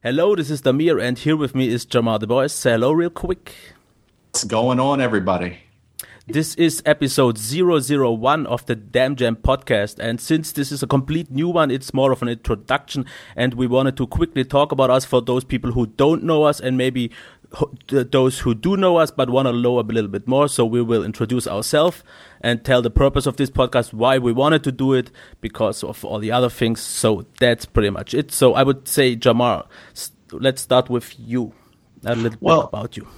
Hello, this is Damir, and here with me is Jamar Du Bois. Say hello, real quick. What's going on, everybody? This is episode 001 of the Dam Jam podcast, and since this is a complete new one, it's more of an introduction, and we wanted to quickly talk about us for those people who don't know us and maybe those who do know us but want to know a little bit more. So we will introduce ourselves and tell the purpose of this podcast, why we wanted to do it, because of all the other things. So that's pretty much it. So I would say, Jamar, let's start with you. A little well, bit about you.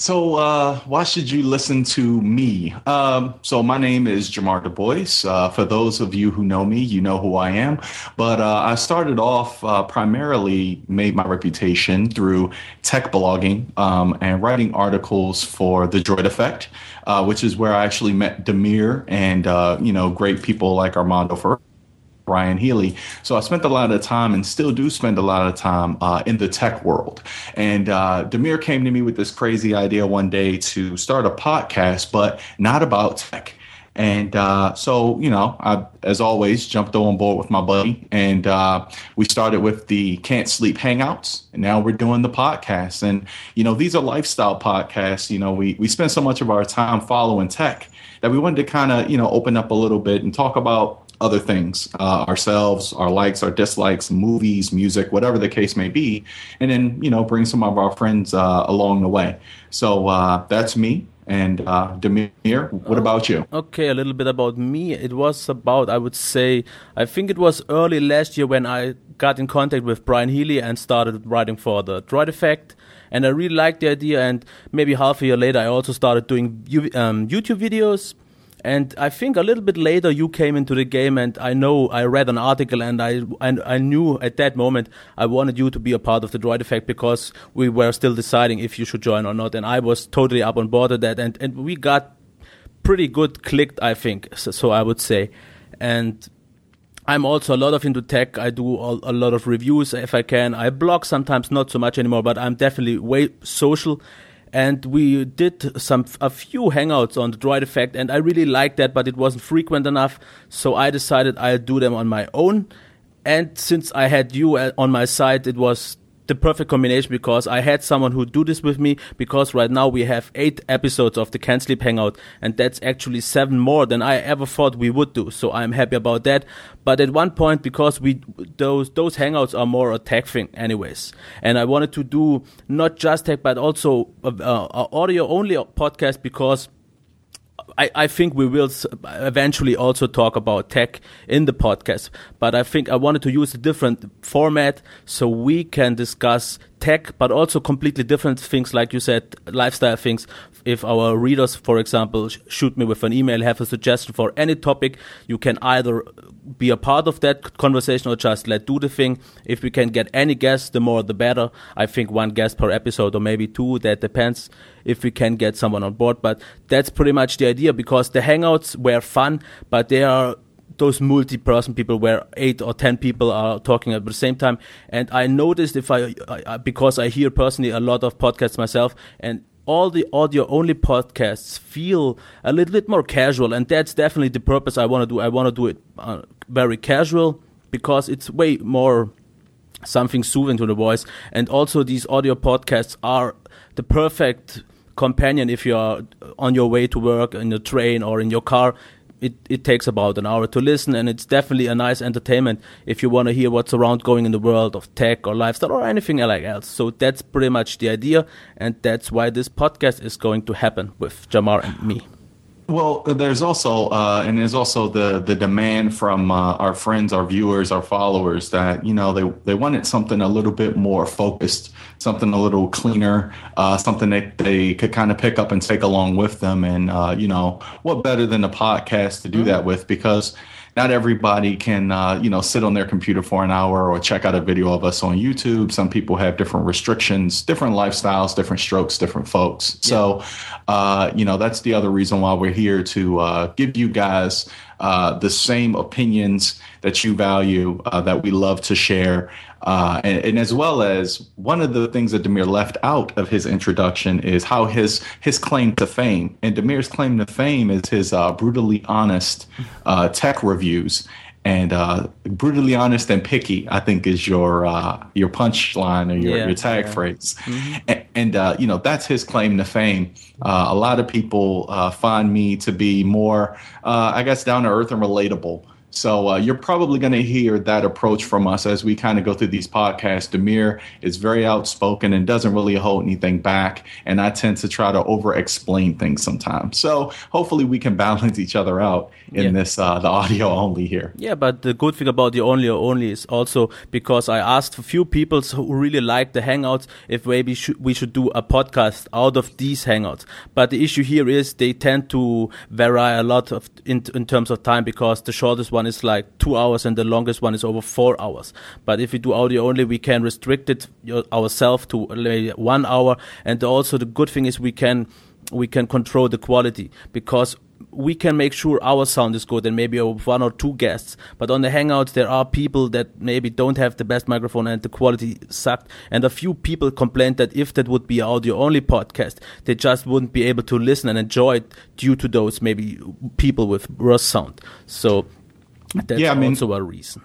So, uh, why should you listen to me? Um, so, my name is Jamar Du Bois. Uh, for those of you who know me, you know who I am. But uh, I started off uh, primarily made my reputation through tech blogging um, and writing articles for the Droid Effect, uh, which is where I actually met Damir and uh, you know great people like Armando Ferrer Brian Healy. So I spent a lot of time and still do spend a lot of time uh, in the tech world. And uh, Damir came to me with this crazy idea one day to start a podcast, but not about tech. And uh, so, you know, I, as always, jumped on board with my buddy, and uh, we started with the Can't Sleep Hangouts, and now we're doing the podcast. And you know, these are lifestyle podcasts. You know, we we spend so much of our time following tech that we wanted to kind of you know open up a little bit and talk about other things uh, ourselves our likes our dislikes movies music whatever the case may be and then you know bring some of our friends uh, along the way so uh, that's me and uh, Damir, what about you? Okay, a little bit about me. It was about, I would say, I think it was early last year when I got in contact with Brian Healy and started writing for the Droid Effect. And I really liked the idea. And maybe half a year later, I also started doing um, YouTube videos and I think a little bit later you came into the game, and I know I read an article, and I and I knew at that moment I wanted you to be a part of the Droid Effect because we were still deciding if you should join or not, and I was totally up on board with that, and and we got pretty good clicked, I think. So, so I would say, and. I'm also a lot of into tech. I do a lot of reviews if I can. I blog sometimes, not so much anymore, but I'm definitely way social and we did some a few hangouts on the droid effect and i really liked that but it wasn't frequent enough so i decided i'll do them on my own. And since i had you uh, on my side it was the perfect combination because I had someone who do this with me because right now we have eight episodes of the Can't Sleep Hangout and that's actually seven more than I ever thought we would do. So I'm happy about that. But at one point, because we those those hangouts are more a tech thing, anyways, and I wanted to do not just tech but also a, a audio only podcast because I, I think we will eventually also talk about tech in the podcast, but I think I wanted to use a different format so we can discuss tech, but also completely different things, like you said, lifestyle things. If our readers, for example, shoot me with an email, have a suggestion for any topic, you can either be a part of that conversation or just let do the thing. If we can get any guests, the more the better. I think one guest per episode or maybe two, that depends if we can get someone on board. But that's pretty much the idea because the hangouts were fun, but they are those multi-person people where eight or ten people are talking at the same time. And I noticed if I, I because I hear personally a lot of podcasts myself, and all the audio only podcasts feel a little bit more casual, and that's definitely the purpose I want to do. I want to do it uh, very casual because it's way more something soothing to the voice, and also these audio podcasts are the perfect companion if you're on your way to work in the train or in your car it, it takes about an hour to listen and it's definitely a nice entertainment if you want to hear what's around going in the world of tech or lifestyle or anything like else. So that's pretty much the idea and that's why this podcast is going to happen with jamar and me well, there's also uh, and there's also the the demand from uh, our friends, our viewers, our followers that you know they they wanted something a little bit more focused, something a little cleaner, uh, something that they could kind of pick up and take along with them. And uh, you know, what better than a podcast to do mm-hmm. that with? Because not everybody can uh, you know sit on their computer for an hour or check out a video of us on YouTube. Some people have different restrictions, different lifestyles, different strokes, different folks. Yeah. So uh, you know that's the other reason why we're here to uh, give you guys uh, the same opinions that you value, uh, that we love to share. Uh, and, and, as well as one of the things that Demir left out of his introduction is how his his claim to fame and Demir's claim to fame is his uh, brutally honest uh, tech reviews. and uh, brutally honest and picky. I think is your uh, your punchline or your, yeah, your tag yeah. phrase, mm-hmm. and, and uh, you know that's his claim to fame. Uh, a lot of people uh, find me to be more, uh, I guess, down to earth and relatable. So uh, you're probably going to hear that approach from us as we kind of go through these podcasts. Demir is very outspoken and doesn't really hold anything back, and I tend to try to over-explain things sometimes. So hopefully we can balance each other out in yeah. this uh, the audio only here. Yeah, but the good thing about the only only is also because I asked a few people who really like the Hangouts if maybe we should do a podcast out of these Hangouts. But the issue here is they tend to vary a lot of in, in terms of time because the shortest one one is like two hours and the longest one is over four hours. But if we do audio only, we can restrict it ourselves to one hour. And also the good thing is we can we can control the quality because we can make sure our sound is good and maybe one or two guests. But on the Hangouts, there are people that maybe don't have the best microphone and the quality sucked. And a few people complained that if that would be audio only podcast, they just wouldn't be able to listen and enjoy it due to those maybe people with worse sound. So that's yeah, I mean, also a reason.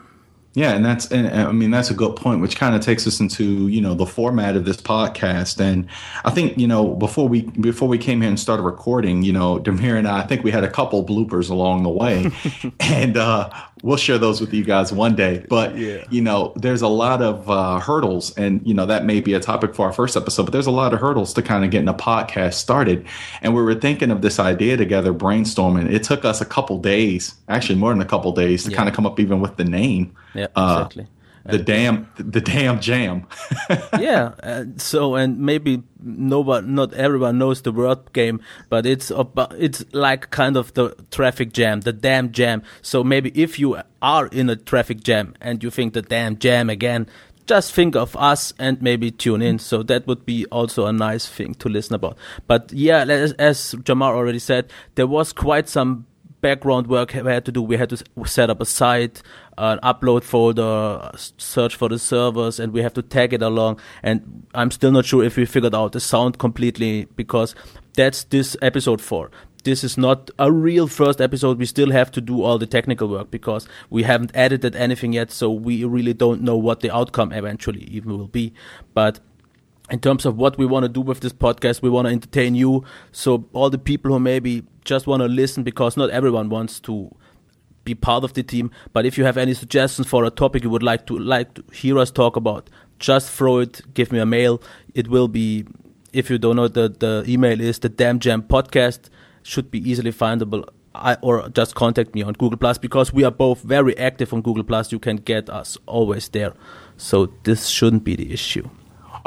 Yeah, and that's and I mean that's a good point, which kind of takes us into you know the format of this podcast. And I think you know before we before we came here and started recording, you know, Demir and I, I think we had a couple bloopers along the way, and uh, we'll share those with you guys one day. But yeah. you know, there's a lot of uh, hurdles, and you know that may be a topic for our first episode. But there's a lot of hurdles to kind of getting a podcast started. And we were thinking of this idea together, brainstorming. It took us a couple days, actually more than a couple days, to yeah. kind of come up even with the name. Yeah, uh, exactly. The damn, the damn jam. yeah. Uh, so, and maybe nobody, not everyone knows the word game, but it's about, it's like kind of the traffic jam, the damn jam. So maybe if you are in a traffic jam and you think the damn jam again, just think of us and maybe tune in. So that would be also a nice thing to listen about. But yeah, as, as Jamar already said, there was quite some background work we had to do. We had to set up a site, an upload folder, search for the servers, and we have to tag it along. And I'm still not sure if we figured out the sound completely because that's this episode for. This is not a real first episode. We still have to do all the technical work because we haven't edited anything yet, so we really don't know what the outcome eventually even will be. But in terms of what we want to do with this podcast, we want to entertain you. So all the people who maybe just want to listen because not everyone wants to be part of the team. But if you have any suggestions for a topic you would like to like to hear us talk about, just throw it. Give me a mail. It will be. If you don't know the the email is the Dam Jam Podcast. Should be easily findable. I, or just contact me on Google Plus because we are both very active on Google Plus. You can get us always there, so this shouldn't be the issue.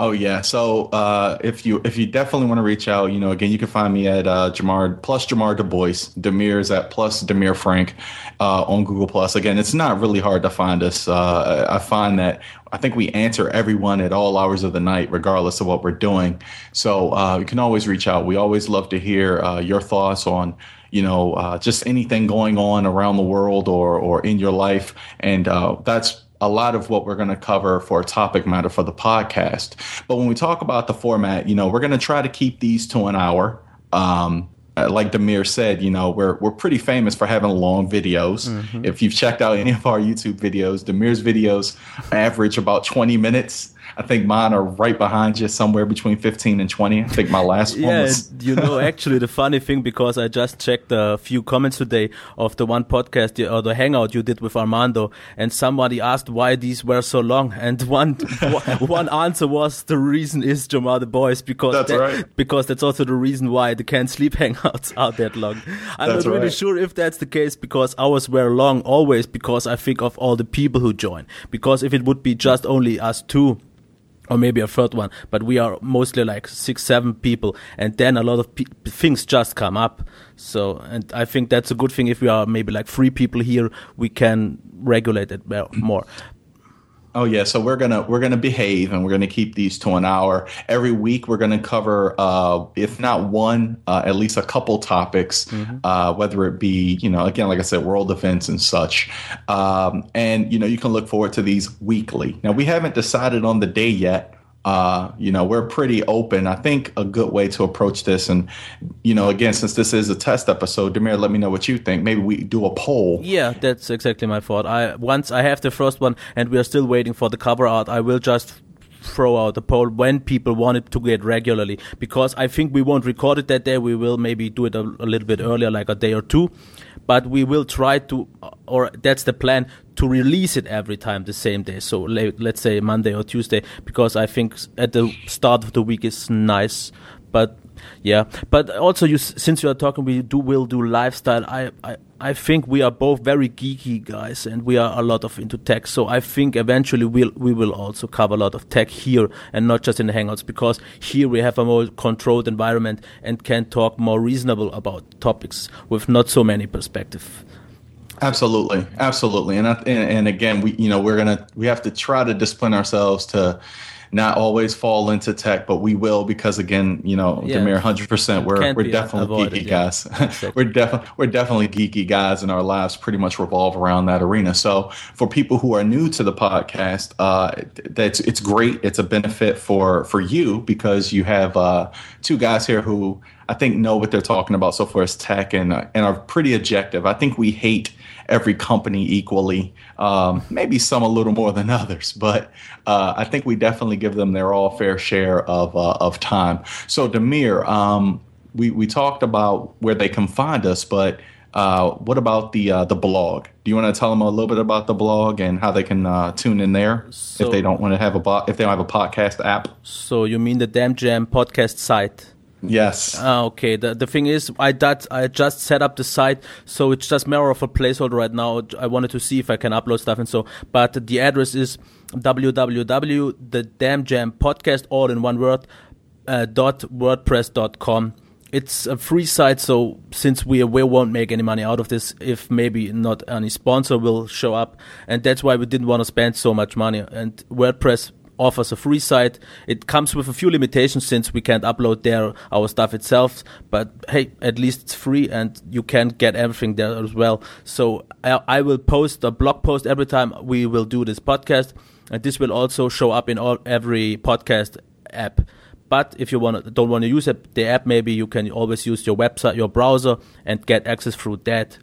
Oh yeah. So uh, if you if you definitely want to reach out, you know, again, you can find me at uh, Jamar plus Jamar Du Bois. Demir is at plus Demir Frank uh, on Google Plus. Again, it's not really hard to find us. Uh, I find that I think we answer everyone at all hours of the night, regardless of what we're doing. So uh, you can always reach out. We always love to hear uh, your thoughts on you know, uh, just anything going on around the world or or in your life, and uh, that's a lot of what we're going to cover for a topic matter for the podcast. But when we talk about the format, you know, we're going to try to keep these to an hour. Um, uh, like Demir said, you know, we're we're pretty famous for having long videos. Mm-hmm. If you've checked out any of our YouTube videos, Demir's videos average about 20 minutes. I think mine are right behind you, somewhere between 15 and 20. I think my last yeah, one was. you know, actually, the funny thing, because I just checked a few comments today of the one podcast or the hangout you did with Armando, and somebody asked why these were so long. And one one answer was the reason is Jamar Du Bois, because that's that, right. because that's also the reason why the Can't Sleep hangouts are that long. I'm that's not really right. sure if that's the case because ours were long always because I think of all the people who join. Because if it would be just only us two, or maybe a third one, but we are mostly like six, seven people, and then a lot of pe- things just come up. So, and I think that's a good thing. If we are maybe like three people here, we can regulate it more. Oh yeah, so we're gonna we're gonna behave and we're gonna keep these to an hour every week. We're gonna cover, uh, if not one, uh, at least a couple topics, mm-hmm. uh, whether it be you know again like I said, world events and such. Um, and you know you can look forward to these weekly. Now we haven't decided on the day yet. Uh, you know, we're pretty open. I think a good way to approach this, and you know, again, since this is a test episode, Demir, let me know what you think. Maybe we do a poll. Yeah, that's exactly my thought. I once I have the first one, and we are still waiting for the cover art. I will just throw out a poll when people want it to get regularly because I think we won't record it that day. We will maybe do it a, a little bit earlier, like a day or two, but we will try to, or that's the plan, to release it every time the same day. So let's say Monday or Tuesday, because I think at the start of the week is nice. But yeah, but also you since you are talking, we do will do lifestyle. I I I think we are both very geeky guys, and we are a lot of into tech. So I think eventually we'll we will also cover a lot of tech here, and not just in the Hangouts, because here we have a more controlled environment and can talk more reasonable about topics with not so many perspective. Absolutely, absolutely, and, and and again, we you know we're gonna we have to try to discipline ourselves to not always fall into tech, but we will because again, you know, yeah. Demir, hundred percent, we're we're definitely avoided, geeky yeah. guys. Exactly. we're definitely we're definitely geeky guys, and our lives pretty much revolve around that arena. So for people who are new to the podcast, uh, that's it's great. It's a benefit for for you because you have uh, two guys here who I think know what they're talking about so far as tech and uh, and are pretty objective. I think we hate every company equally. Um, maybe some a little more than others, but uh, I think we definitely give them their all fair share of uh, of time. So Demir, um, we we talked about where they can find us, but uh, what about the uh, the blog? Do you want to tell them a little bit about the blog and how they can uh, tune in there so, if they don't want to have a bo- if they don't have a podcast app? So you mean the Dam Jam podcast site? Yes. Ah, okay. The the thing is, I that I just set up the site, so it's just more of a placeholder right now. I wanted to see if I can upload stuff and so, but the address is www the dam jam podcast all in one word uh, dot com. It's a free site, so since we we won't make any money out of this, if maybe not any sponsor will show up, and that's why we didn't want to spend so much money. And WordPress offers a free site. It comes with a few limitations since we can't upload there our stuff itself. But hey, at least it's free and you can get everything there as well. So I, I will post a blog post every time we will do this podcast, and this will also show up in all every podcast app. But if you want don't want to use it, the app, maybe you can always use your website, your browser, and get access through that.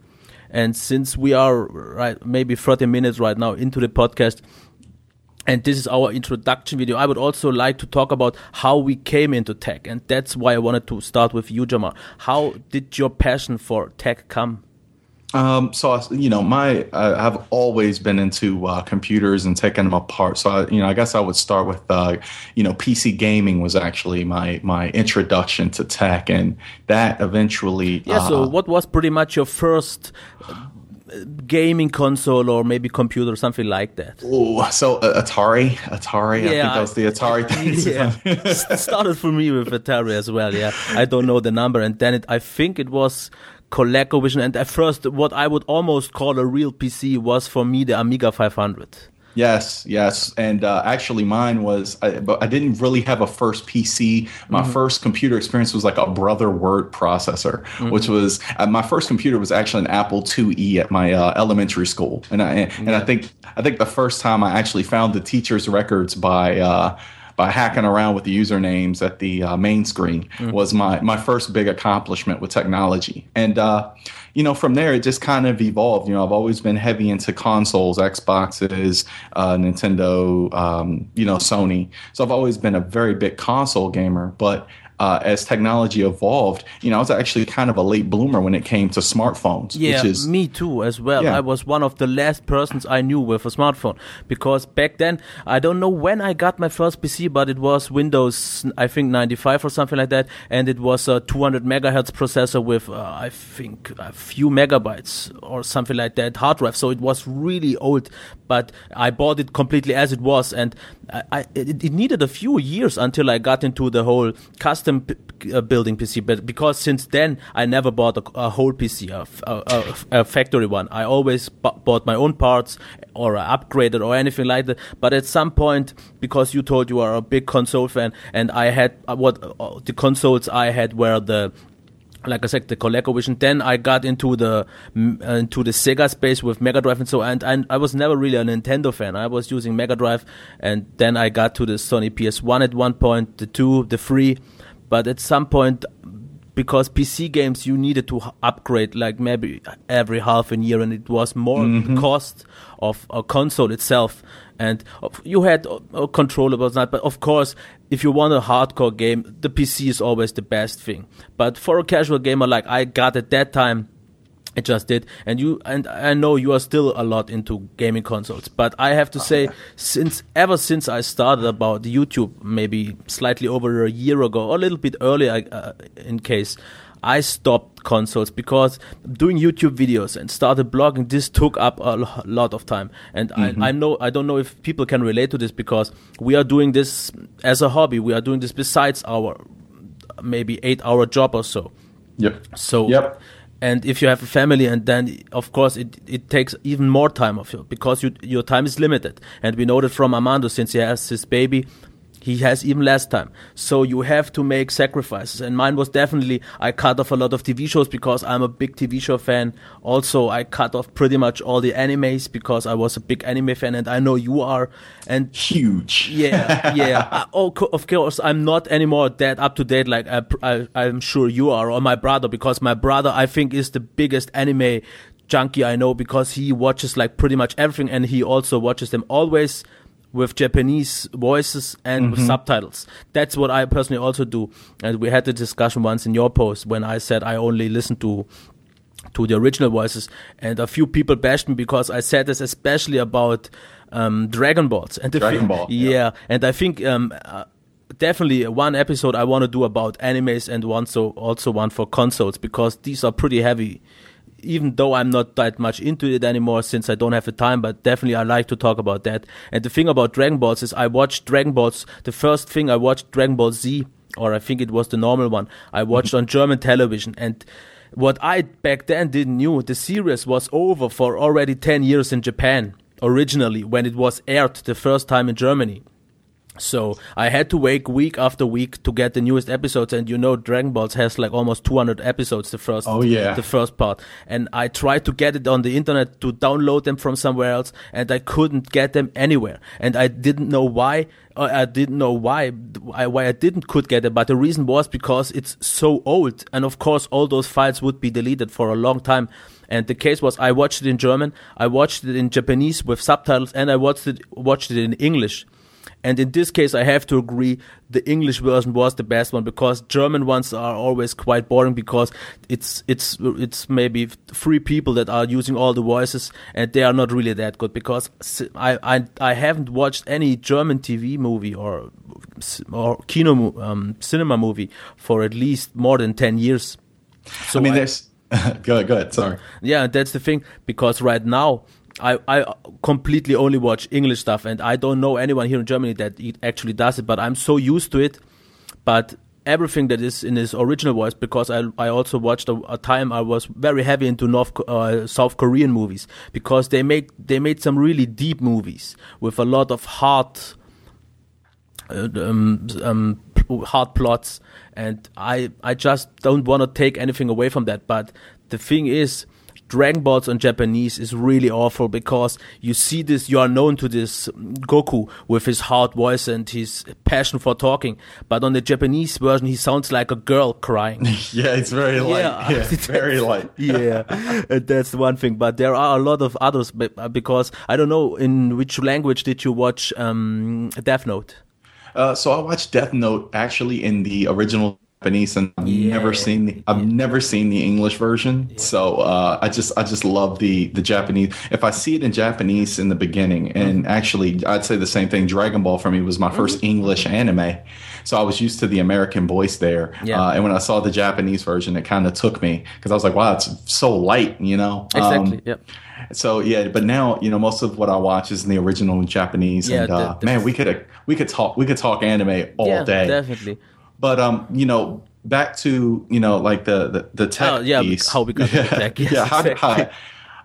And since we are right, maybe 30 minutes right now into the podcast, and this is our introduction video. I would also like to talk about how we came into tech, and that's why I wanted to start with you, Jamar. How did your passion for tech come? Um, so you know, my I, have always been into uh, computers and taking them apart. So I, you know, I guess I would start with uh, you know, PC gaming was actually my my introduction to tech, and that eventually. Yeah. Uh, so what was pretty much your first gaming console or maybe computer or something like that. Oh, so uh, Atari, Atari. Yeah, I think that was the Atari thing. Yeah, started for me with Atari as well. Yeah, I don't know the number, and then it, I think it was ColecoVision. And at first, what I would almost call a real PC was for me the Amiga 500. Yes, yes, and uh, actually, mine was. I, but I didn't really have a first PC. My mm-hmm. first computer experience was like a Brother Word processor, mm-hmm. which was uh, my first computer was actually an Apple IIe at my uh, elementary school, and I and yeah. I think I think the first time I actually found the teacher's records by uh, by hacking around with the usernames at the uh, main screen mm-hmm. was my my first big accomplishment with technology. And uh, you know, from there it just kind of evolved. You know, I've always been heavy into consoles, Xboxes, uh, Nintendo, um, you know, Sony. So I've always been a very big console gamer, but uh, as technology evolved, you know, I was actually kind of a late bloomer when it came to smartphones. Yeah, is, me too, as well. Yeah. I was one of the last persons I knew with a smartphone because back then, I don't know when I got my first PC, but it was Windows, I think 95 or something like that, and it was a 200 megahertz processor with, uh, I think, a few megabytes or something like that hard drive. So it was really old, but I bought it completely as it was, and I, I it, it needed a few years until I got into the whole custom p- uh, building PC, but because since then I never bought a, a whole PC, a, a, a, factory one. I always b- bought my own parts or upgraded or anything like that. But at some point, because you told you are a big console fan, and I had uh, what uh, the consoles I had were the like I said, the ColecoVision. Then I got into the uh, into the Sega space with Mega Drive and so. And, and I was never really a Nintendo fan. I was using Mega Drive, and then I got to the Sony PS1 at one point, the two, the three. But at some point, because PC games you needed to upgrade like maybe every half a year, and it was more mm-hmm. cost of a console itself. And you had a controllables, but of course, if you want a hardcore game, the PC is always the best thing. But for a casual gamer like I got at that time, I just did, and you and I know you are still a lot into gaming consoles, but I have to say, since ever since I started about YouTube, maybe slightly over a year ago, or a little bit earlier, uh, in case, I stopped consoles because doing YouTube videos and started blogging, this took up a lot of time. And mm-hmm. I, I know, I don't know if people can relate to this because we are doing this as a hobby. We are doing this besides our maybe eight hour job or so. Yep. So, yep and if you have a family and then of course it, it takes even more time of you because you, your time is limited. And we know that from armando since he has his baby he has even less time. So you have to make sacrifices. And mine was definitely I cut off a lot of TV shows because I'm a big TV show fan. Also, I cut off pretty much all the animes because I was a big anime fan, and I know you are. And huge. Yeah, yeah. I, oh, of course, I'm not anymore that up to date like I, I, I'm sure you are or my brother because my brother I think is the biggest anime junkie I know because he watches like pretty much everything and he also watches them always with Japanese voices and mm-hmm. with subtitles. That's what I personally also do. And we had the discussion once in your post when I said I only listen to to the original voices, and a few people bashed me because I said this especially about um, Dragon Balls and the Dragon Ball, yeah. yeah. And I think um, uh, definitely one episode I want to do about animes and one so also one for consoles because these are pretty heavy even though I'm not that much into it anymore since I don't have the time, but definitely I like to talk about that. And the thing about Dragon Balls is I watched Dragon Balls, the first thing I watched Dragon Ball Z, or I think it was the normal one, I watched on German television. And what I back then didn't knew, the series was over for already 10 years in Japan originally when it was aired the first time in Germany. So I had to wait week after week to get the newest episodes, and you know, Dragon Balls has like almost 200 episodes. The first, oh yeah, the first part, and I tried to get it on the internet to download them from somewhere else, and I couldn't get them anywhere, and I didn't know why. Uh, I didn't know why why I didn't could get it, but the reason was because it's so old, and of course all those files would be deleted for a long time. And the case was I watched it in German, I watched it in Japanese with subtitles, and I watched it watched it in English and in this case, I have to agree the English version was the best one because German ones are always quite boring because it's it's it's maybe three people that are using all the voices and they are not really that good because I I, I haven't watched any German TV movie or or kino um, cinema movie for at least more than ten years. So I mean, there's. go ahead, go ahead. Sorry. Yeah, that's the thing because right now I, I completely only watch English stuff, and I don't know anyone here in Germany that actually does it. But I'm so used to it. But everything that is in his original voice, because I I also watched a, a time I was very heavy into North uh, South Korean movies because they make they made some really deep movies with a lot of hard uh, um, um, hard plots, and I I just don't want to take anything away from that. But the thing is Dragon Balls on Japanese is really awful because you see this, you are known to this Goku with his hard voice and his passion for talking, but on the Japanese version, he sounds like a girl crying. yeah, it's very light. Yeah, yeah very light. yeah, that's the one thing. But there are a lot of others uh, because I don't know in which language did you watch um, Death Note. Uh, so I watched Death Note actually in the original Japanese, and I've yeah. never seen the I've yeah. never seen the English version. Yeah. So uh, I just I just love the the Japanese. If I see it in Japanese in the beginning, and mm-hmm. actually I'd say the same thing. Dragon Ball for me was my 1st mm-hmm. English anime, so I was used to the American voice there. Uh, and when I saw the Japanese version, it kind of took me because I was like, wow, it's so light, you know. Exactly. Um, yep. So yeah, but now you know most of what I watch is in the original Japanese, yeah, and uh, the, the, man, we could we could talk we could talk anime all yeah, day. Definitely. But um, you know, back to you know like the the, the tech oh, yeah, piece. How we got yeah, tech. Yes, yeah, how, how,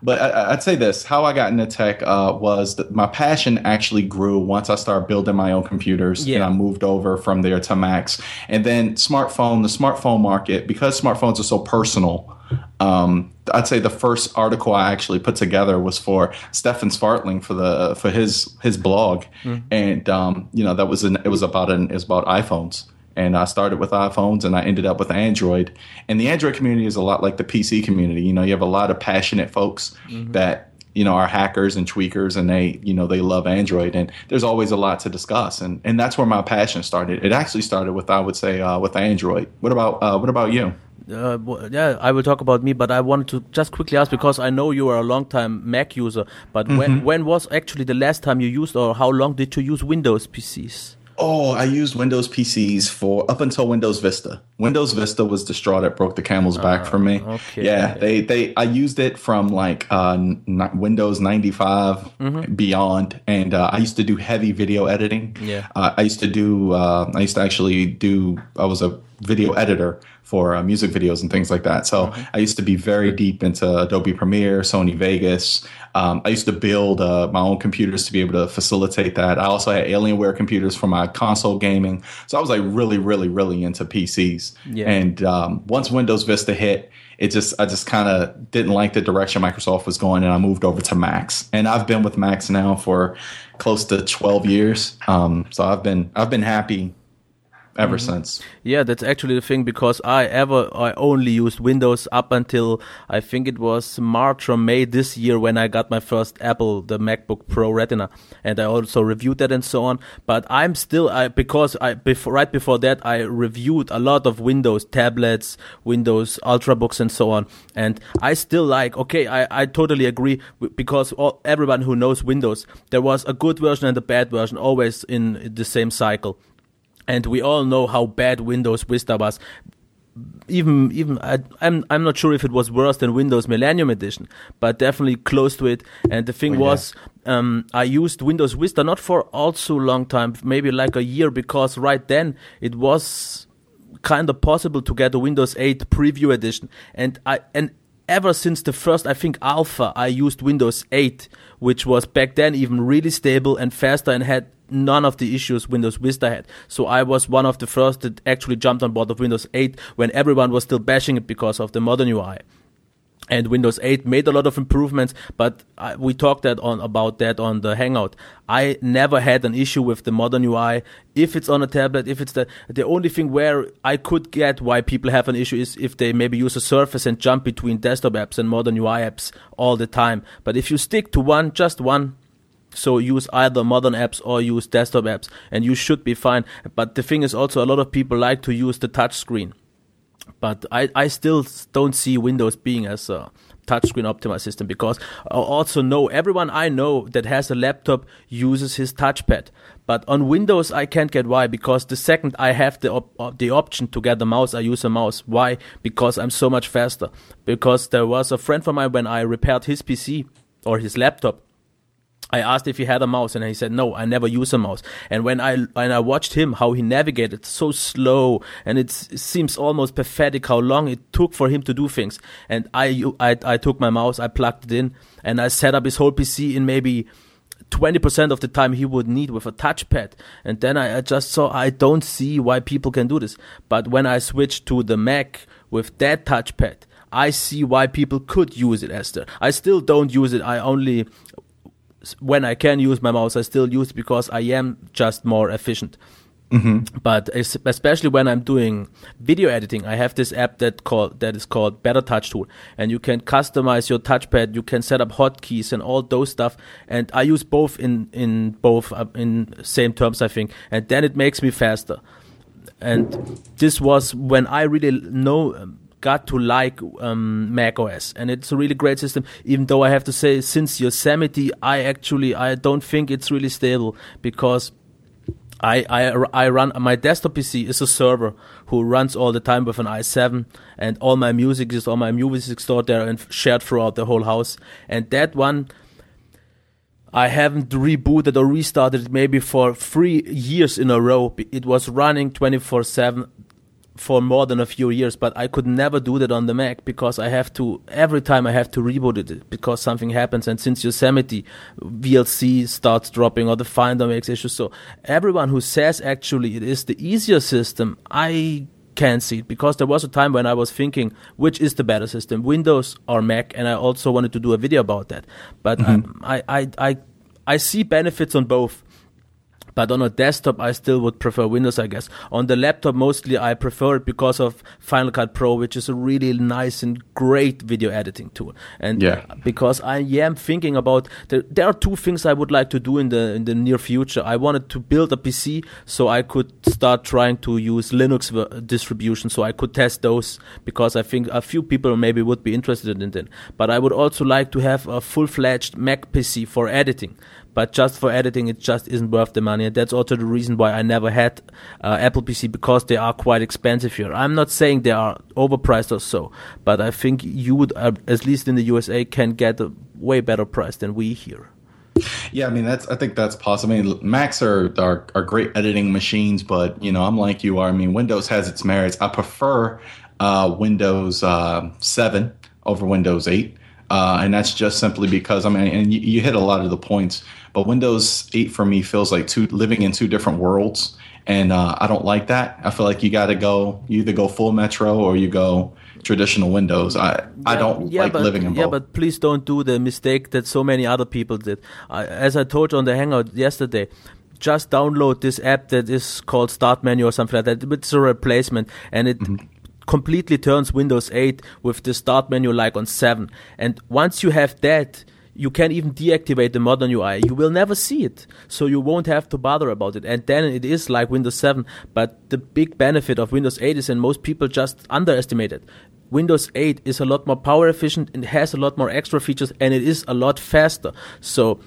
but I, would say this: how I got into tech uh, was that my passion actually grew once I started building my own computers, yeah. and I moved over from there to Macs, and then smartphone. The smartphone market, because smartphones are so personal. Um, I'd say the first article I actually put together was for Stefan Svartling for the for his his blog, mm. and um, you know that was an, it was about an it was about iPhones and I started with iPhones and I ended up with Android. And the Android community is a lot like the PC community. You know, you have a lot of passionate folks mm-hmm. that you know are hackers and tweakers and they you know they love android and there's always a lot to discuss and and that's where my passion started it actually started with i would say uh, with android what about uh, what about you uh, yeah, I will talk about me, but I wanted to just quickly ask because I know you are a long time Mac user. But mm-hmm. when when was actually the last time you used, or how long did you use Windows PCs? Oh, I used Windows PCs for up until Windows Vista. Windows Vista was the straw that broke the camel's back uh, for me. Okay. Yeah, they they I used it from like uh, n- Windows 95 mm-hmm. beyond, and uh, I used to do heavy video editing. Yeah, uh, I used to do. Uh, I used to actually do. I was a video editor for uh, music videos and things like that. So mm-hmm. I used to be very deep into Adobe Premiere, Sony Vegas. Um, I used to build uh, my own computers to be able to facilitate that. I also had Alienware computers for my console gaming. So I was like really, really, really into PCs. Yeah. And um, once Windows Vista hit, it just I just kind of didn't like the direction Microsoft was going, and I moved over to Macs. And I've been with Macs now for close to 12 years. Um, so I've been I've been happy ever mm-hmm. since. Yeah, that's actually the thing because I ever I only used Windows up until I think it was March or May this year when I got my first Apple, the MacBook Pro Retina, and I also reviewed that and so on. But I'm still I because I before right before that I reviewed a lot of Windows tablets, Windows Ultrabooks, and so on, and I still like. Okay, I I totally agree because all, everyone who knows Windows, there was a good version and a bad version always in the same cycle and we all know how bad Windows Vista was. Even even I, am I'm, I'm not sure if it was worse than Windows Millennium Edition, but definitely close to it. And the thing oh, was, um, I used Windows Vista not for also long time, maybe like a year, because right then it was kind of possible to get a Windows 8 Preview Edition, and I and ever since the first, I think, alpha, I used Windows 8, which was back then even really stable and faster and had none of the issues Windows Vista had. So I was one of the first that actually jumped on board of Windows 8 when everyone was still bashing it because of the modern UI and Windows 8 made a lot of improvements, but I, we talked that on about that on the Hangout. I never had an issue with the modern UI. If it's on a tablet, if it's the the only thing where I could get why people have an issue is if they maybe use a Surface and jump between desktop apps and modern UI apps all the time. But if you stick to one, just one, so use either modern apps or use desktop apps, and you should be fine. But the thing is also a lot of people like to use the touch screen but I, I still don't see Windows being as a touchscreen optimized system because I also know everyone I know that has a laptop uses his touchpad. But on Windows, I can't get why because the second I have the op- the option to get a mouse, I use a mouse. Why? Because I'm so much faster. Because there was a friend of mine when I repaired his PC or his laptop I asked if he had a mouse, and he said, "No, I never use a mouse." And when I when I watched him how he navigated, so slow, and it seems almost pathetic how long it took for him to do things. And I, I I took my mouse, I plugged it in, and I set up his whole PC in maybe. 20% of the time he would need with a touchpad. And then I, I just saw I don't see why people can do this. But when I switched to the Mac with that touchpad, I see why people could use it, Esther. I still don't use it. I only when I can use my mouse, I still use it because I am just more efficient. Mm-hmm. But especially when I'm doing video editing, I have this app that called that is called Better Touch Tool, and you can customize your touchpad. You can set up hotkeys and all those stuff. And I use both in in both uh, in same terms, I think. And then it makes me faster. And this was when I really know got to like um, Mac OS, and it's a really great system. Even though I have to say, since Yosemite, I actually I don't think it's really stable because I, I, I run my desktop PC is a server who runs all the time with an i7 and all my music is all my music stored there and shared throughout the whole house. And that one I haven't rebooted or restarted maybe for three years in a row. It was running 24 7 for more than a few years, but I could never do that on the Mac because I have to every time I have to reboot it because something happens. And since Yosemite VLC starts dropping or the Finder makes issues, so everyone who says actually it is the easier system, I can see it because there was a time when I was thinking which is the better system, Windows or Mac, and I also wanted to do a video about that. But mm-hmm. I, I I I see benefits on both but on a desktop, I still would prefer Windows, I guess. On the laptop, mostly I prefer it because of Final Cut Pro, which is a really nice and great video editing tool. And yeah. Uh, because I am thinking about the, there are two things I would like to do in the in the near future. I wanted to build a PC so I could start trying to use Linux distribution, so I could test those because I think a few people maybe would be interested in it. But I would also like to have a full fledged Mac PC for editing but just for editing, it just isn't worth the money. And that's also the reason why I never had uh, Apple PC because they are quite expensive here. I'm not saying they are overpriced or so, but I think you would, uh, at least in the USA, can get a way better price than we here. Yeah, I mean that's. I think that's possible. I mean, Macs are, are are great editing machines, but you know, I'm like you are. I mean, Windows has its merits. I prefer uh, Windows uh, Seven over Windows Eight, uh, and that's just simply because I mean, and you, you hit a lot of the points. But Windows 8 for me feels like two living in two different worlds, and uh, I don't like that. I feel like you got to go you either go full Metro or you go traditional Windows. I yeah, I don't yeah, like but, living in both. Yeah, but please don't do the mistake that so many other people did. as I told you on the Hangout yesterday, just download this app that is called Start Menu or something like that. It's a replacement, and it. Mm-hmm completely turns Windows 8 with the start menu like on 7. And once you have that, you can even deactivate the modern UI. You will never see it, so you won't have to bother about it. And then it is like Windows 7, but the big benefit of Windows 8 is, and most people just underestimate it. Windows 8 is a lot more power efficient and has a lot more extra features, and it is a lot faster. So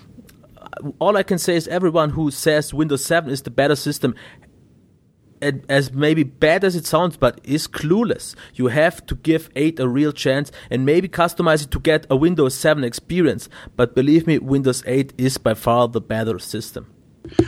uh, all I can say is everyone who says Windows 7 is the better system as maybe bad as it sounds, but is clueless. You have to give 8 a real chance and maybe customize it to get a Windows 7 experience. But believe me, Windows 8 is by far the better system.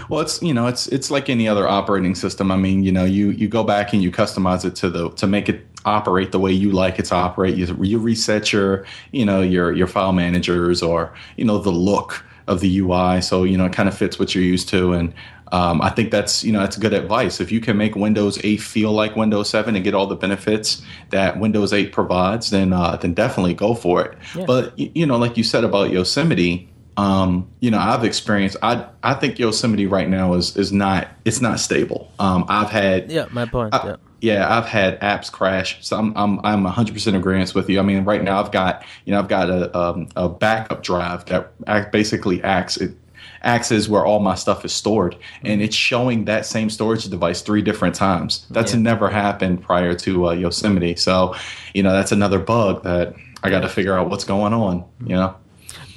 Well, it's you know it's it's like any other operating system. I mean, you know, you you go back and you customize it to the to make it operate the way you like it to operate. You you reset your you know your your file managers or you know the look of the UI, so you know it kind of fits what you're used to. And um, I think that's you know that's good advice. If you can make Windows 8 feel like Windows 7 and get all the benefits that Windows 8 provides, then uh, then definitely go for it. Yeah. But you know, like you said about Yosemite, um, you know, I've experienced. I I think Yosemite right now is is not it's not stable. Um, I've had yeah, my point. I, yeah. yeah, I've had apps crash. So I'm I'm I'm 100 percent agreement with you. I mean, right now I've got you know I've got a um, a backup drive that basically acts it acts as where all my stuff is stored, and it's showing that same storage device three different times. That's yeah. never happened prior to uh, Yosemite. So, you know, that's another bug that I got to figure out what's going on. You know.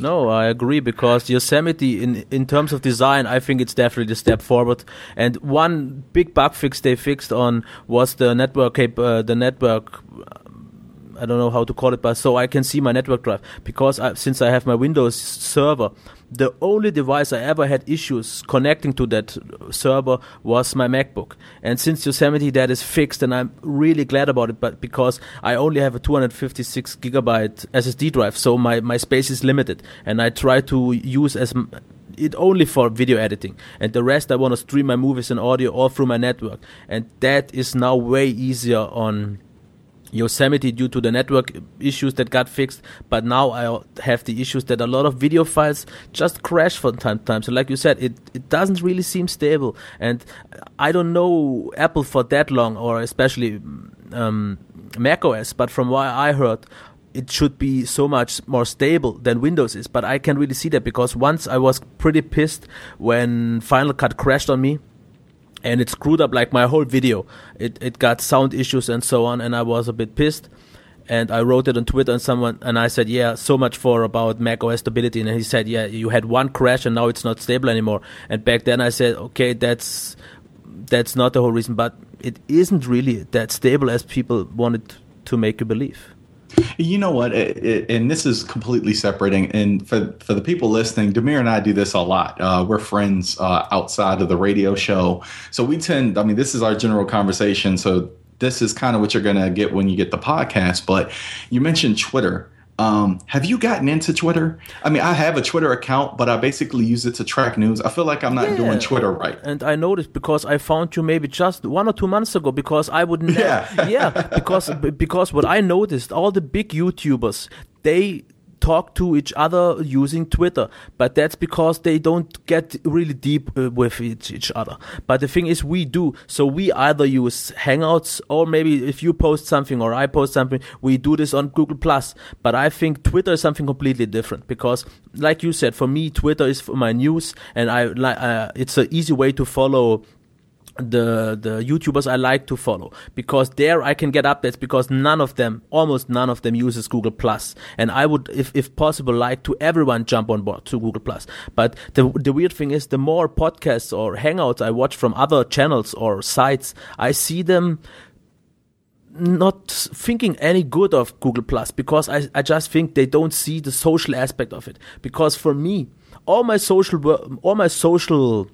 No, I agree because Yosemite, in in terms of design, I think it's definitely a step forward. And one big bug fix they fixed on was the network uh, the network I don't know how to call it, but so I can see my network drive. Because I, since I have my Windows server, the only device I ever had issues connecting to that server was my MacBook. And since Yosemite that is fixed, and I'm really glad about it, but because I only have a 256 gigabyte SSD drive, so my, my space is limited, and I try to use as it only for video editing. And the rest i want to stream my movies and audio all through my network. And that is now way easier on Yosemite due to the network issues that got fixed, but now I have the issues that a lot of video files just crash from time to time. So, like you said, it, it doesn't really seem stable, and I don't know Apple for that long, or especially um, Mac OS, but from what I heard, it should be so much more stable than Windows is. But I can't really see that because once I was pretty pissed when Final Cut crashed on me and it screwed up like my whole video. It it got sound issues and so on, and I was a bit pissed. And I wrote it on Twitter, and someone and I said, "Yeah, so much for about Mac OS stability." And he said, "Yeah, you had one crash, and now it's not stable anymore." And back then I said, "Okay, that's that's not the whole reason, but it isn't really that stable as people wanted to make you believe." You know what? It, it, and this is completely separating. And for for the people listening, Damir and I do this a lot. Uh, we're friends uh, outside of the radio show, so we tend. I mean, this is our general conversation. So this is kind of what you're going to get when you get the podcast. But you mentioned Twitter. Um, have you gotten into Twitter? I mean, I have a Twitter account, but I basically use it to track news. I feel like I'm not yeah. doing Twitter right. And I noticed because I found you maybe just one or two months ago because I would never, yeah, yeah because because what I noticed, all the big YouTubers, they talk to each other using Twitter, but that's because they don't get really deep uh, with each, each other. But the thing is, we do. So we either use Hangouts or maybe if you post something or I post something, we do this on Google Plus. But I think Twitter is something completely different because, like you said, for me, Twitter is for my news, and I like uh, it's an easy way to follow the the YouTubers I like to follow because there I can get updates because none of them, almost none of them, uses Google Plus, and I would, if if possible, like to everyone jump on board to Google Plus. But the the weird thing is, the more podcasts or hangouts I watch from other channels or sites, I see them not thinking any good of Google Plus because I, I just think they don't see the social aspect of it. Because for me, all my social all my social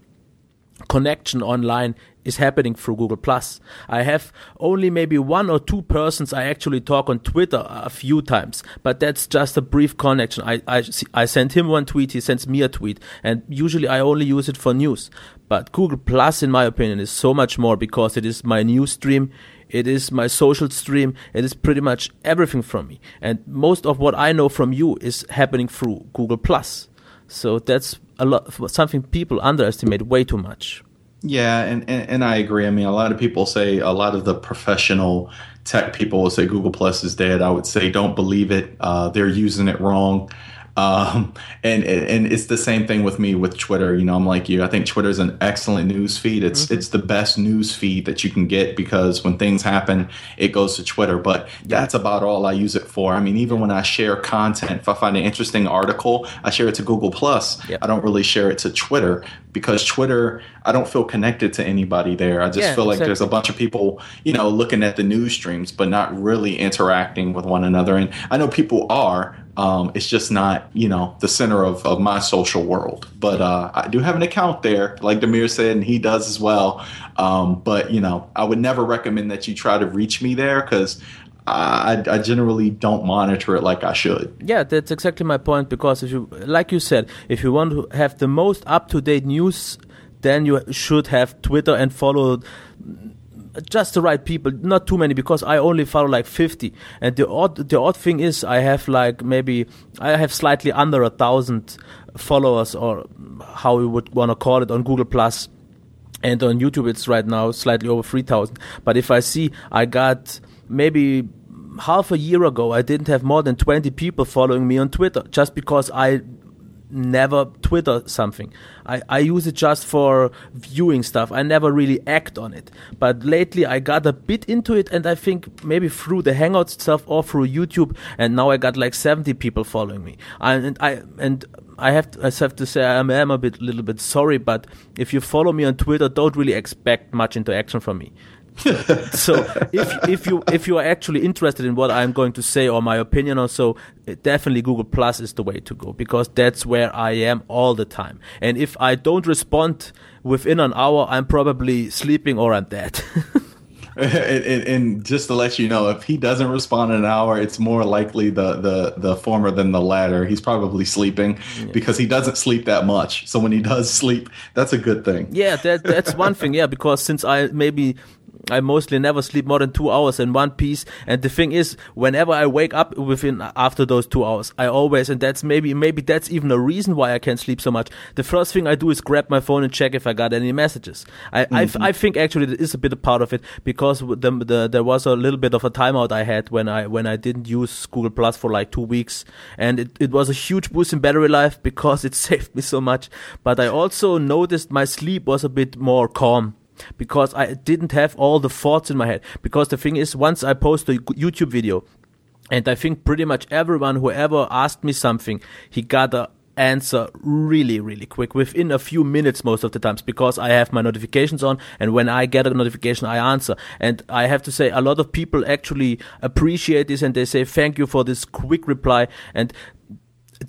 connection online is happening through Google Plus. I have only maybe one or two persons I actually talk on Twitter a few times, but that's just a brief connection. I I, I send him one tweet, he sends me a tweet, and usually I only use it for news. But Google Plus, in my opinion, is so much more because it is my news stream. It is my social stream. It is pretty much everything from me. And most of what I know from you is happening through Google Plus. So that's a lot something people underestimate way too much. Yeah, and, and, and I agree. I mean, a lot of people say a lot of the professional tech people will say Google Plus is dead. I would say don't believe it. Uh, they're using it wrong. Um, and and it's the same thing with me with Twitter. You know, I'm like you. I think Twitter is an excellent news feed. It's mm-hmm. it's the best news feed that you can get because when things happen, it goes to Twitter. But that's about all I use it for. I mean, even when I share content, if I find an interesting article, I share it to Google Plus. Yep. I don't really share it to Twitter because Twitter, I don't feel connected to anybody there. I just yeah, feel like exactly. there's a bunch of people, you know, looking at the news streams, but not really interacting with one another. And I know people are, um, it's just not, you know, the center of, of my social world. But uh, I do have an account there, like Damir said, and he does as well. Um, but, you know, I would never recommend that you try to reach me there because I, I, generally don't monitor it like I should. Yeah, that's exactly my point. Because if you, like you said, if you want to have the most up to date news, then you should have Twitter and follow just the right people, not too many, because I only follow like 50. And the odd, the odd thing is, I have like maybe I have slightly under a thousand followers, or how you would want to call it, on Google Plus, and on YouTube it's right now slightly over 3,000. But if I see I got maybe half a year ago, I didn't have more than 20 people following me on Twitter just because I never Twitter something. I, I use it just for viewing stuff. I never really act on it. But lately I got a bit into it and I think maybe through the Hangouts stuff or through YouTube and now I got like 70 people following me. And I and I have to, I have to say I am, I am a bit little bit sorry, but if you follow me on Twitter, don't really expect much interaction from me. so if if you if you are actually interested in what I'm going to say or my opinion or so, definitely Google Plus is the way to go because that's where I am all the time. And if I don't respond within an hour, I'm probably sleeping or I'm dead. and, and, and, just to let you know, if he doesn't respond in an hour, it's more likely the the the former than the latter. He's probably sleeping yeah. because he doesn't sleep that much. So when he does sleep, that's a good thing. Yeah, that that's one thing. Yeah, because since I maybe I mostly never sleep more than two hours in one piece. And the thing is, whenever I wake up within after those two hours, I always, and that's maybe maybe that's even a reason why I can't sleep so much. The first thing I do is grab my phone and check if I got any messages. I mm-hmm. I, I, think actually it is a bit a part of it because the, the there was a little bit of a timeout I had when I when I didn't use Google Plus for like two weeks, and it, it was a huge boost in battery life because it saved me so much. But I also noticed my sleep was a bit more calm because I didn't have all the thoughts in my head. Because the thing is, once I post a YouTube video, and I think pretty much everyone who ever asked me something, he got a answer really really quick within a few minutes most of the times because I have my notifications on and when I get a notification I answer and I have to say a lot of people actually appreciate this and they say thank you for this quick reply and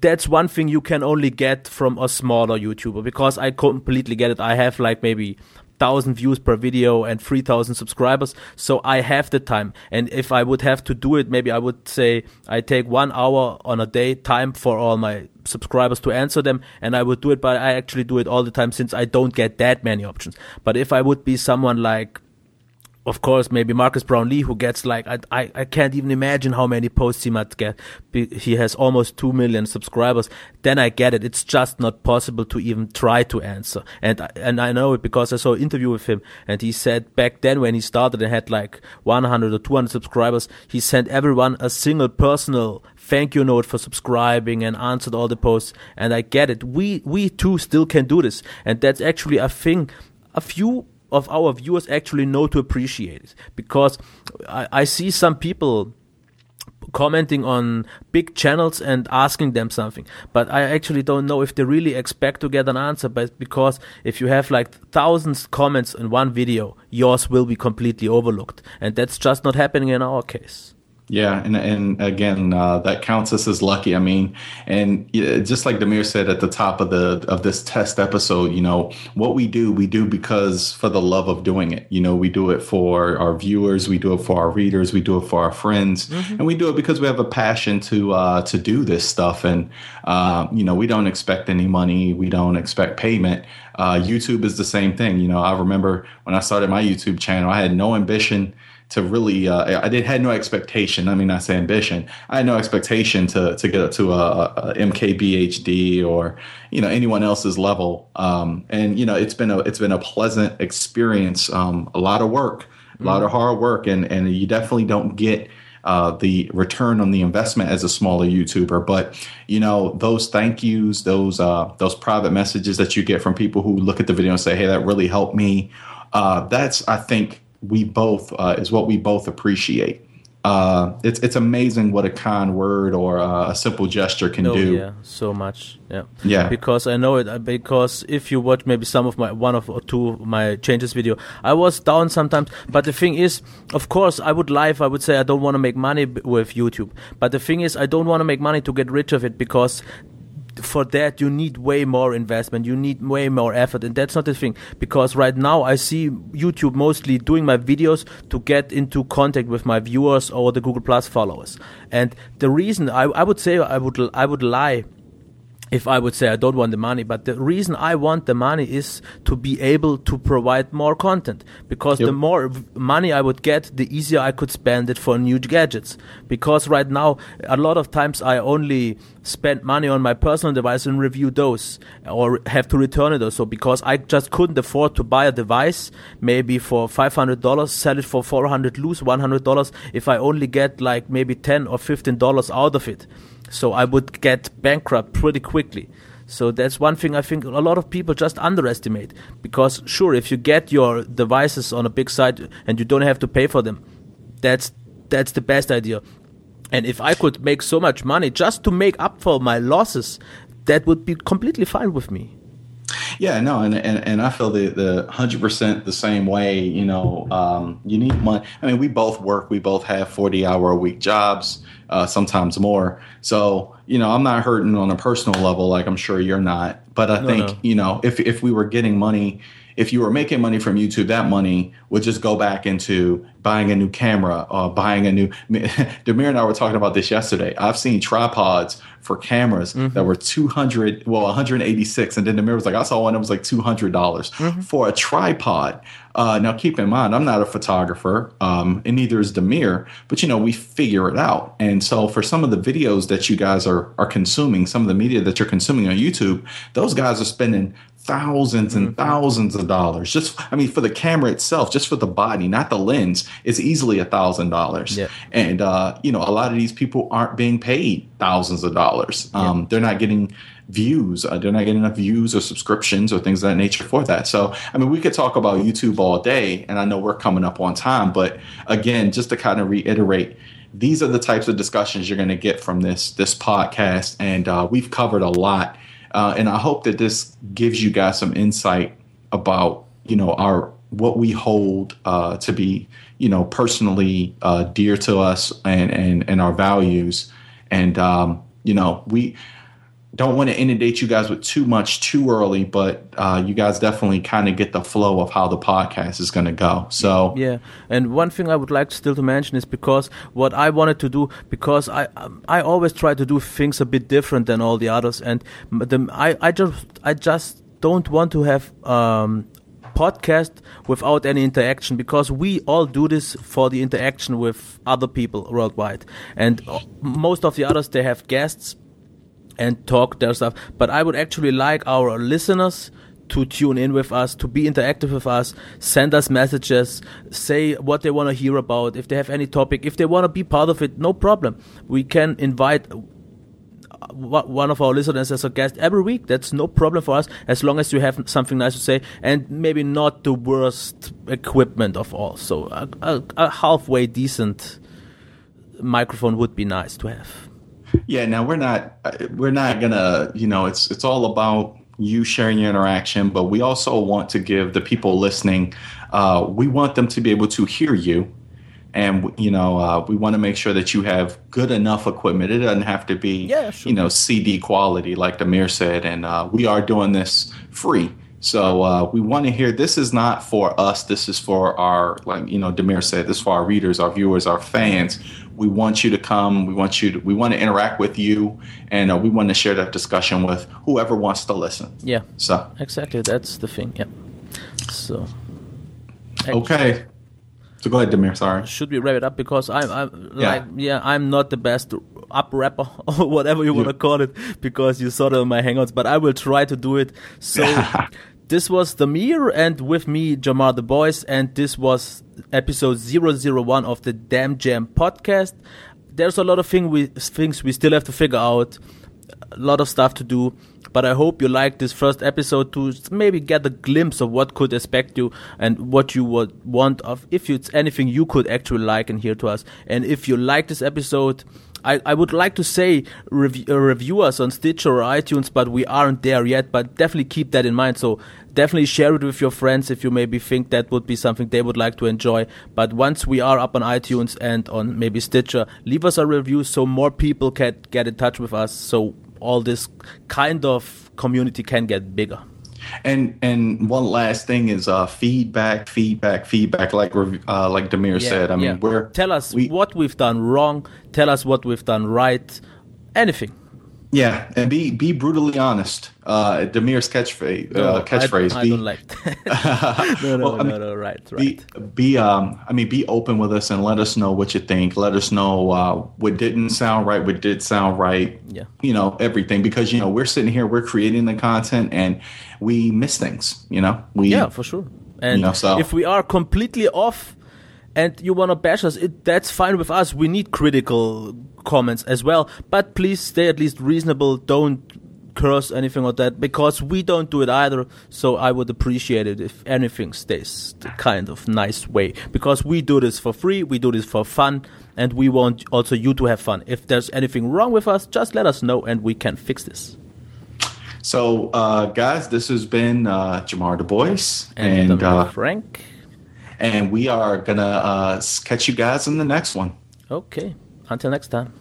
that's one thing you can only get from a smaller YouTuber because I completely get it. I have like maybe thousand views per video and three thousand subscribers. So I have the time, and if I would have to do it, maybe I would say I take one hour on a day time for all my subscribers to answer them and I would do it but I actually do it all the time since I don't get that many options but if I would be someone like of course, maybe Marques Brownlee, who gets like I, I, I can't even imagine how many posts he might get. He has almost two million subscribers. Then I get it. It's just not possible to even try to answer. And and I know it because I saw an interview with him, and he said back then when he started and had like 100 or 200 subscribers, he sent everyone a single personal thank you note for subscribing and answered all the posts. And I get it. We we too still can do this, and that's actually a thing. A few of our viewers actually know to appreciate it. Because I, I see some people commenting on big channels and asking them something but i actually don't know if they really expect to get an answer but because if you have like thousands comments in one video yours will be completely overlooked. And that's just not happening in our case yeah, and and again, uh, that counts us as lucky. I mean, and just like Damir said at the top of the of this test episode, you know, what we do, we do because for the love of doing it. You know, we do it for our viewers, we do it for our readers, we do it for our friends, mm-hmm. and we do it because we have a passion to uh, to do this stuff. And uh, you know, we don't expect any money, we don't expect payment. Uh, YouTube is the same thing. You know, I remember when I started my YouTube channel, I had no ambition to really uh, I did had no expectation. I mean, I say ambition. I had no expectation to to get to a, a MKBHD or you know anyone else's level. Um, and you know, it's been a it's been a pleasant experience. Um, a lot of work, a lot of hard work, and and you definitely don't get. Uh, the return on the investment as a smaller YouTuber. But you know those thank yous, those uh, those private messages that you get from people who look at the video and say, "Hey, that really helped me." Uh, that's I think we both uh, is what we both appreciate. Uh, it's it's amazing what a kind word or uh, a simple gesture can oh, do. Yeah, so much. Yeah, yeah. Because I know it. Uh, because if you watch maybe some of my one of or two of my changes video, I was down sometimes. But the thing is, of course, I would live. I would say I don't want to make money with YouTube. But the thing is, I don't want to make money to get rich of it because for that you need way more investment you need way more effort and that's not the thing. Because right now i see youtube mostly doing my videos to get into contact with my viewers or the google plus followers. And the reason I, I would say i would i would lie if I would say I don't want the money, but the reason I want the money is to be able to provide more content because yep. the more money I would get, the easier I could spend it for new gadgets. Because right now, a lot of times I only spend money on my personal device and review those or have to return it also because I just couldn't afford to buy a device maybe for $500, sell it for 400, lose $100 if I only get like maybe 10 or $15 out of it. So I would get bankrupt pretty quickly. So that's one thing I think a lot of people just underestimate. Because sure, if you get your devices on a big site and you don't have to pay for them, that's that's the best idea. And if I could make so much money just to make up for my losses, that would be completely fine with me. Yeah, no, and and, and I feel the the hundred percent the same way. You know, um, you need money. I mean, we both work. We both have forty hour a week jobs, uh, sometimes more. So you know, I'm not hurting on a personal level, like I'm sure you're not. But I no, think no. you know, if if we were getting money if you were making money from YouTube, that money would just go back into buying a new camera or buying a new. Damir and I were talking about this yesterday. I've seen tripods for cameras mm-hmm. that were 200, well, 186. And then Damir was like, I saw one that was like $200 mm-hmm. for a tripod. Uh, now, keep in mind, I'm not a photographer, um, and neither is Damir, but you know, we figure it out. And so, for some of the videos that you guys are, are consuming, some of the media that you're consuming on YouTube, those guys are spending thousands and mm-hmm. thousands of dollars. Just i mean for the camera itself just for the body not the lens it's easily a thousand dollars. And uh, you know a lot of these people aren't being paid thousands of dollars. Um, they're not getting views uh, they're not getting enough views or subscriptions or things of that nature for that. So i mean we could talk about youtube all day and i know we're coming up on time but again just to kind of reiterate these are the types of discussions you're going to get from this this podcast and uh, we've covered a lot uh, and I hope that this gives you guys some insight about you know our what we hold uh, to be you know personally uh, dear to us and and and our values. And um, you know we don't want to inundate you guys with too much too early, but uh, you guys definitely kind of get the flow of how the podcast is going to go. So yeah, and one thing I would like still to mention is because what I wanted to do because I I always try to do things a bit different than all the others, and the, I I just I just don't want to have um, podcast without any interaction because we all do this for the interaction with other people worldwide and most of the others they have guests and talk their stuff. But I would actually like our listeners to tune in with us, to be interactive with us, send us messages, say what they want to hear about, if they have any topic, if they want to be part of it, no problem. We can invite uh, one of our listeners as a guest every week. That's no problem for us as long as you have something nice to say and maybe not the worst equipment of all. So a, a, a halfway decent microphone would be nice to have. Yeah, now we're not we're not gonna you know it's it's all about you sharing your interaction, but we also want to give the people listening. Uh, we want them to be able to hear you, and you know uh, we want to make sure that you have good enough equipment. It doesn't have to be yeah, sure. you know CD quality like Damir said, and uh, we are doing this free. So uh, we want to hear. This is not for us. This is for our, like you know, Damir said. This is for our readers, our viewers, our fans. We want you to come. We want you to. We want to interact with you, and uh, we want to share that discussion with whoever wants to listen. Yeah. So exactly, that's the thing. Yeah. So. Okay. So go ahead, Damir. Sorry. Should we wrap it up because I'm, I'm yeah. like, yeah, I'm not the best up rapper or whatever you want to call it because you saw it on my hangouts, but I will try to do it. So this was Damir and with me Jamar Du Bois and this was episode 001 of the Dam Jam podcast. There's a lot of thing we, things we still have to figure out, a lot of stuff to do, but I hope you like this first episode to maybe get a glimpse of what could expect you and what you would want of if it's anything you could actually like and hear to us. And if you like this episode, I, I would like to say rev- uh, review us on Stitcher or iTunes, but we aren't there yet. But definitely keep that in mind. So definitely share it with your friends if you maybe think that would be something they would like to enjoy. But once we are up on iTunes and on maybe Stitcher, leave us a review so more people can get in touch with us. So all this kind of community can get bigger. And and one last thing is uh, feedback, feedback, feedback. Like uh, like Damir yeah, said, I mean, yeah. we're tell us we, what we've done wrong. Tell us what we've done right. Anything. Yeah, and be be brutally honest. Uh, Damir's catchphrase. Uh, catchphrase. I, I be, don't like that. no, no, well, no, I mean, no, right, right. Be, be um, I mean, be open with us and let us know what you think. Let us know uh, what didn't sound right, what did sound right. Yeah. You know everything because you know we're sitting here, we're creating the content, and we miss things. You know, we yeah, for sure. And you know, so. if we are completely off and you want to bash us, it, that's fine with us. We need critical comments as well, but please stay at least reasonable. Don't curse anything like that because we don't do it either. So I would appreciate it if anything stays the kind of nice way because we do this for free, we do this for fun, and we want also you to have fun. If there's anything wrong with us, just let us know and we can fix this. So, uh, guys, this has been uh, Jamar Du Bois and, and uh, Frank and we are gonna uh, catch you guys in the next one. Okay. Until next time.